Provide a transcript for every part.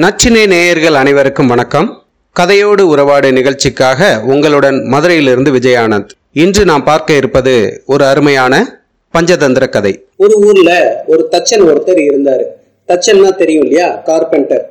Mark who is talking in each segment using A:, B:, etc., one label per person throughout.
A: நச்சினை நேயர்கள் அனைவருக்கும் வணக்கம். கதையோடு உறவாடு நிகழ்ச்சிக்காக உங்களுடன் மதுரையிலிருந்து விஜயானந்த். இன்று நாம் பார்க்க இருப்பது ஒரு அருமையான பஞ்சதந்திர கதை.
B: ஒரு ஊர்ல ஒரு தச்சன் ஒருத்தர் இருந்தாரு. தச்சன்னா தெரியும் இல்லையா? கார்பெண்டர்.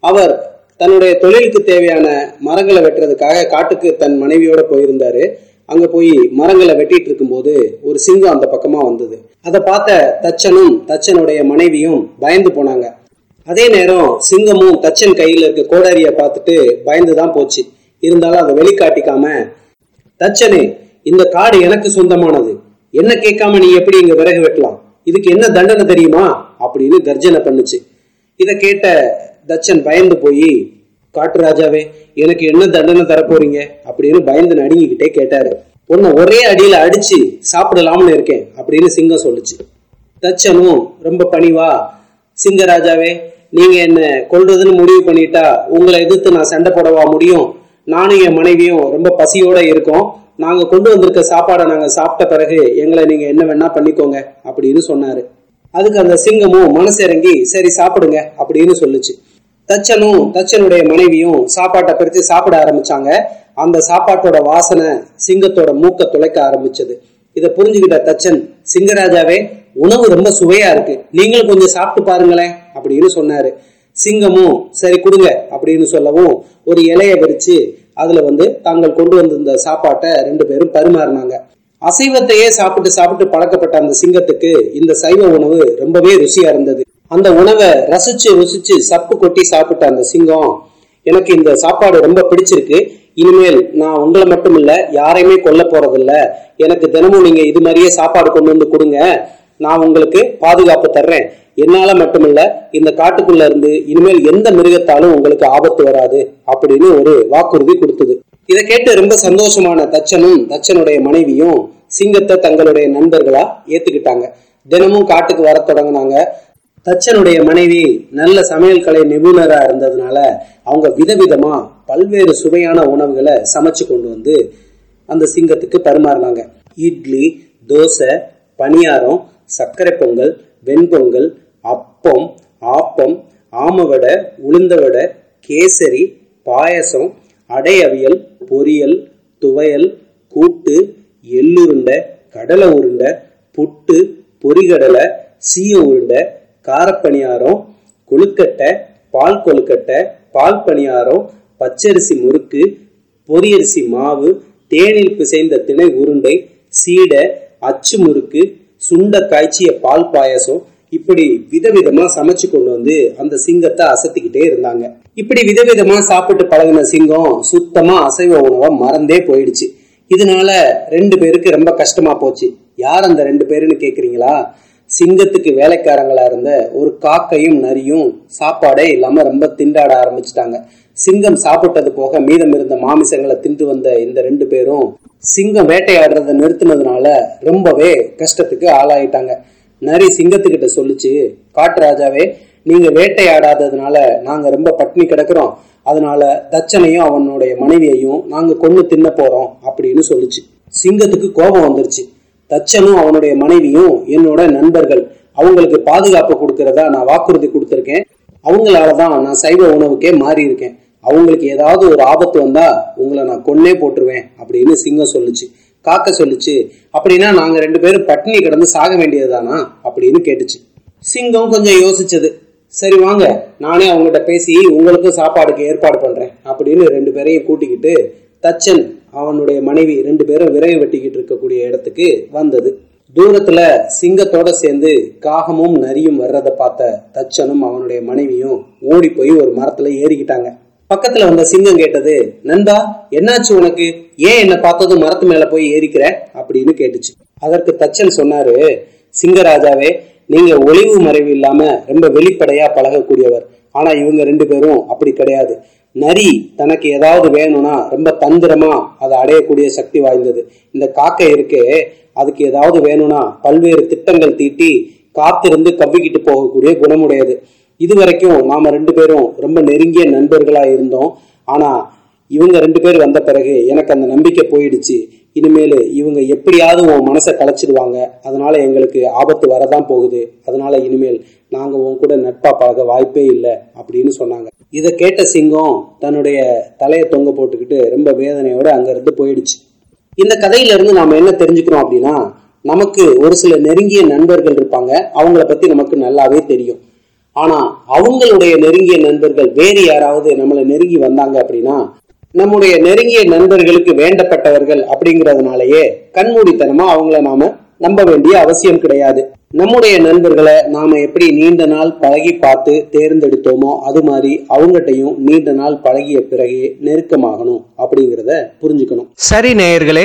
B: அவர் தன்னுடைய தொழிலுக்கு தேவையான மரங்களை வெட்டுறதுக்காக காட்டுக்கு தன் மனைவியோட போயிருந்தாரு. அங்க போய் மரங்களை வெட்டிட்டு இருக்கும்போது ஒரு சிங்கம் அந்த பக்கமா வந்தது. அதை பார்த்த தச்சனும் தச்சனுடைய மனைவியும் பயந்து போனாங்க. அதே நேரம் சிங்கமும் தச்சன் கையில் இருக்க கோடாரிய பார்த்துட்டு பயந்துதான் போச்சு. இருந்தாலும் அதை வெளிக்காட்டிக்காம தச்சனே இந்த காடு எனக்கு சொந்தமானது. என்ன கேட்காம நீ எப்படி இங்க விறகு வெட்டலாம்? இதுக்கு என்ன தண்டனை தெரியுமா? அப்படின்னு கர்ஜனை பண்ணுச்சு. இதை கேட்ட தச்சன் பயந்து போய் காட்டு ராஜாவே எனக்கு என்ன தண்டனை தரப்போறீங்க அப்படின்னு பயந்து நடுங்கிக்கிட்டே கேட்டாரு. பொண்ணை ஒரே அடியில அடிச்சு சாப்பிடலாம்னு இருக்கேன் அப்படின்னு சிங்கம் சொல்லுச்சு. தச்சனும் ரொம்ப பணிவா சிங்கராஜாவே நீங்க என்ன கொள்றதுன்னு முடிவு பண்ணிட்டா உங்களை எதிர்த்து நான் சண்டை போடவா முடியும்? நானும் என் மனைவியும் ரொம்ப பசியோட இருக்கோம். நாங்க கொண்டு வந்திருக்க சாப்பாடை நாங்க சாப்பிட்ட பிறகு எங்களை நீங்க என்ன வேணா பண்ணிக்கோங்க அப்படின்னு சொன்னாரு. அதுக்கு அந்த சிங்கமும் மனசிறங்கி சரி சாப்பிடுங்க அப்படின்னு சொல்லுச்சு. தச்சனும் தச்சனுடைய மனைவியும் சாப்பாட்டை பிரித்து சாப்பிட ஆரம்பிச்சாங்க. அந்த சாப்பாட்டோட வாசனை சிங்கத்தோட மூக்க துளைக்க ஆரம்பிச்சது. இதை புரிஞ்சுக்கிட்ட தச்சன் சிங்கராஜாவே உணவு ரொம்ப சுவையா இருக்கு. நீங்களும் கொஞ்சம் சாப்பிட்டு பாருங்களேன் அப்படின்னு சொன்னாரு. சிங்கமும் சரி கொடுங்க அப்படின்னு சொல்லவும் ஒரு இலையை விரிச்சு அதுல வந்து தாங்கள் கொண்டு வந்திருந்த சாப்பாட்டை ரெண்டு பேரும் பரிமாறினாங்க. அசைவத்தையே சாப்பிட்டு சாப்பிட்டு பழக்கப்பட்ட அந்த சிங்கத்துக்கு இந்த சைவ உணவு ரொம்பவே ருசியா இருந்தது. அந்த உணவை ரசிச்சு ருசிச்சு சப்பு கொட்டி சாப்பிட்ட அந்த சிங்கம் எனக்கு இந்த சாப்பாடு ரொம்ப பிடிச்சிருக்கு. இனிமேல் நான் உங்களை மட்டும் இல்ல யாரையுமே கொல்ல போறதில்ல. எனக்கு தினமும் நீங்க இது மாதிரியே சாப்பாடு கொண்டு வந்து கொடுங்க. நான் உங்களுக்கு பாதுகாப்பு தர்றேன். என்னால மட்டுமில்ல இந்த காட்டுக்குள்ள இருந்து இனிமேல் எந்த மிருகத்தாலும் உங்களுக்கு ஆபத்து வராது அப்படின்னு ஒரு வாக்குறுதி கொடுத்தது. இதை கேட்டு ரொம்ப சந்தோஷமான தச்சனும் தச்சனுடைய மனைவியும் சிங்கத்தை தங்களுடைய நண்பர்களா ஏத்துக்கிட்டாங்க. தினமும் காட்டுக்கு வர தொடங்கினாங்க. தச்சனுடைய மனைவி நல்ல சமையல் கலை நிபுணரா இருந்ததுனால அவங்க விதவிதமா பல்வேறு சுவையான உணவுகளை சமைச்சு கொண்டு வந்து அந்த சிங்கத்துக்கு பரிமாறினாங்க. இட்லி தோசை பணியாரம் சர்க்கரை பொங்கல் வெண்பொங்கல் அப்பம் ஆப்பம் ஆமவடை உளுந்தவடை கேசரி பாயசம் அடை அவியல் பொரியல் துவையல் கூட்டு எள்ளுருண்டை கடலை உருண்டை புட்டு பொரிகடலை சீய உருண்டை காரப்பணியாரம் கொழுக்கட்டை பால் கொழுக்கட்டை பால் பணியாரம் பச்சரிசி முறுக்கு பொரியரிசி மாவு தேனில் பிசைந்த திணை உருண்டை சீடை அச்சு முறுக்கு சுண்ட காய்ச்சிய பால் பாயசம் இப்படி விதவிதமா சமைச்சு கொண்டு வந்து அந்த சிங்கத்தை அசத்திக்கிட்டே இருந்தாங்க. இப்படி விதவிதமா சாப்பிட்டு பழகின சிங்கம் சுத்தமா அசைவ உணவை மறந்தே போயிடுச்சு. இதனால ரெண்டு பேருக்கு ரொம்ப கஷ்டமா போச்சு. யார் அந்த ரெண்டு பேருன்னு கேக்குறீங்களா? சிங்கத்துக்கு வேலைக்காரங்களா இருந்த ஒரு காக்கையும் நரியும் சாப்பாடே இல்லாம ரொம்ப திண்டாட ஆரம்பிச்சிட்டாங்க. சிங்கம் சாப்பிட்டது போக மீதம் இருந்த மாமிசங்களை தின்று வந்த இந்த ரெண்டு பேரும் சிங்கம் வேட்டையாடுறத நிறுத்தினதுனால ரொம்பவே கஷ்டத்துக்கு ஆளாயிட்டாங்க. நரி சிங்கத்துக்கிட்ட சொல்லுச்சு காட்டுராஜாவே நீங்க வேட்டையாடாததுனால நாங்க ரொம்ப பட்னி கிடக்குறோம். அதனால தச்சனையும் அவனுடைய மனைவியையும் நாங்க கொண்டு தின்ன போறோம் அப்படின்னு சொல்லிச்சு. சிங்கத்துக்கு கோபம் வந்துருச்சு. தச்சனும் அவனுடைய மனைவியும் என்னோட நண்பர்கள். அவங்களுக்கு பாதுகாப்பு கொடுக்கறதா நான் வாக்குறுதி கொடுத்துருக்கேன். அவங்களால தான் நான் சைவ உணவுக்கே மாறி இருக்கேன் அவங்களுக்கு ஏதாவது ஒரு ஆபத்து வந்தா உங்களை நான் கொன்னே போட்டுருவேன் அப்படின்னு சிங்கம் சொல்லுச்சு காக்க சொல்லுச்சு. அப்படின்னா நாங்க ரெண்டு பேரும் பட்டினி கிடந்து சாக வேண்டியதுதானா அப்படின்னு கேட்டுச்சு. சிங்கம் கொஞ்சம் யோசிச்சது. சரி வாங்க நானே அவங்ககிட்ட பேசி உங்களுக்கும் சாப்பாடுக்கு ஏற்பாடு பண்றேன் அப்படின்னு ரெண்டு பேரையும் கூட்டிக்கிட்டு தச்சன் அவனுடைய மனைவி ரெண்டு பேரும் விறகு வெட்டிக்கிட்டு இருக்கக்கூடிய இடத்துக்கு வந்தது. தூரத்துல சிங்கத்தோட சேர்ந்து காகமும் நரியும் வர்றத பார்த்த தச்சனும் அவனுடைய மனைவியும் ஓடி போய் ஒரு மரத்துல ஏறிக்கிட்டாங்க. பக்கத்துல வந்த சிங்கம் கேட்டது நண்பா என்னாச்சு உனக்கு? ஏன் என்ன பார்த்ததும் மரத்து மேல போய் ஏறிக்கிற? அப்படின்னு கேட்டுச்சு. அதற்கு தச்சன் சொன்னாரு சிங்கராஜாவே நீங்க ஒளிவு மறைவு இல்லாம ரொம்ப வெளிப்படையா பழகக்கூடியவர். ஆனா இவங்க ரெண்டு பேரும் அப்படி கிடையாது. நரி தனக்கு ஏதாவது வேணும்னா ரொம்ப தந்திரமா அதை அடையக்கூடிய சக்தி வாய்ந்தது. இந்த காக்கை இருக்கே அதுக்கு ஏதாவது வேணும்னா பல்வேறு திட்டங்கள் தீட்டி காத்திருந்து கவ்விக்கிட்டு போகக்கூடிய குணமுடையது. இது வரைக்கும் நாம ரெண்டு பேரும் ரொம்ப நெருங்கிய நண்பர்களா இருந்தோம். ஆனா இவங்க ரெண்டு பேர் வந்த பிறகு எனக்கு அந்த நம்பிக்கை போயிடுச்சு. இனிமேல் இவங்க எப்படியாவது உன் மனசை கலைச்சிடுவாங்க. அதனால எங்களுக்கு ஆபத்து வரதான் போகுது. அதனால இனிமேல் நாங்கள் உன் கூட நட்பா பழக வாய்ப்பே இல்லை அப்படின்னு சொன்னாங்க. இதை கேட்ட சிங்கம் தன்னுடைய தலையை தொங்க போட்டுக்கிட்டு ரொம்ப வேதனையோட அங்கிருந்து போயிடுச்சு. இந்த கதையில இருந்து நாம என்ன தெரிஞ்சுக்கிறோம் அப்படின்னா நமக்கு ஒரு சில நெருங்கிய நண்பர்கள் இருப்பாங்க. அவங்கள பத்தி நமக்கு நல்லாவே தெரியும். ஆனா அவங்களுடைய நெருங்கிய நண்பர்கள் வேறு யாராவது நம்மளை நெருங்கி வந்தாங்க அப்படின்னா நம்முடைய நெருங்கிய நண்பர்களுக்கு வேண்டப்பட்டவர்கள் அப்படிங்கறதுனாலயே கண்மூடித்தனமா அவங்கள நாம நம்ப வேண்டிய அவசியம் கிடையாது. நம்முடைய நண்பர்களை நாம எப்படி நீண்ட நாள் பழகி பார்த்து தேர்ந்தெடுத்தோமோ அது மாதிரி அவங்ககிட்டயும் நீண்ட நாள் பழகிய பிறகே நெருக்கமாகணும் அப்படிங்கிறத புரிஞ்சுக்கணும்.
A: சரி நேயர்களே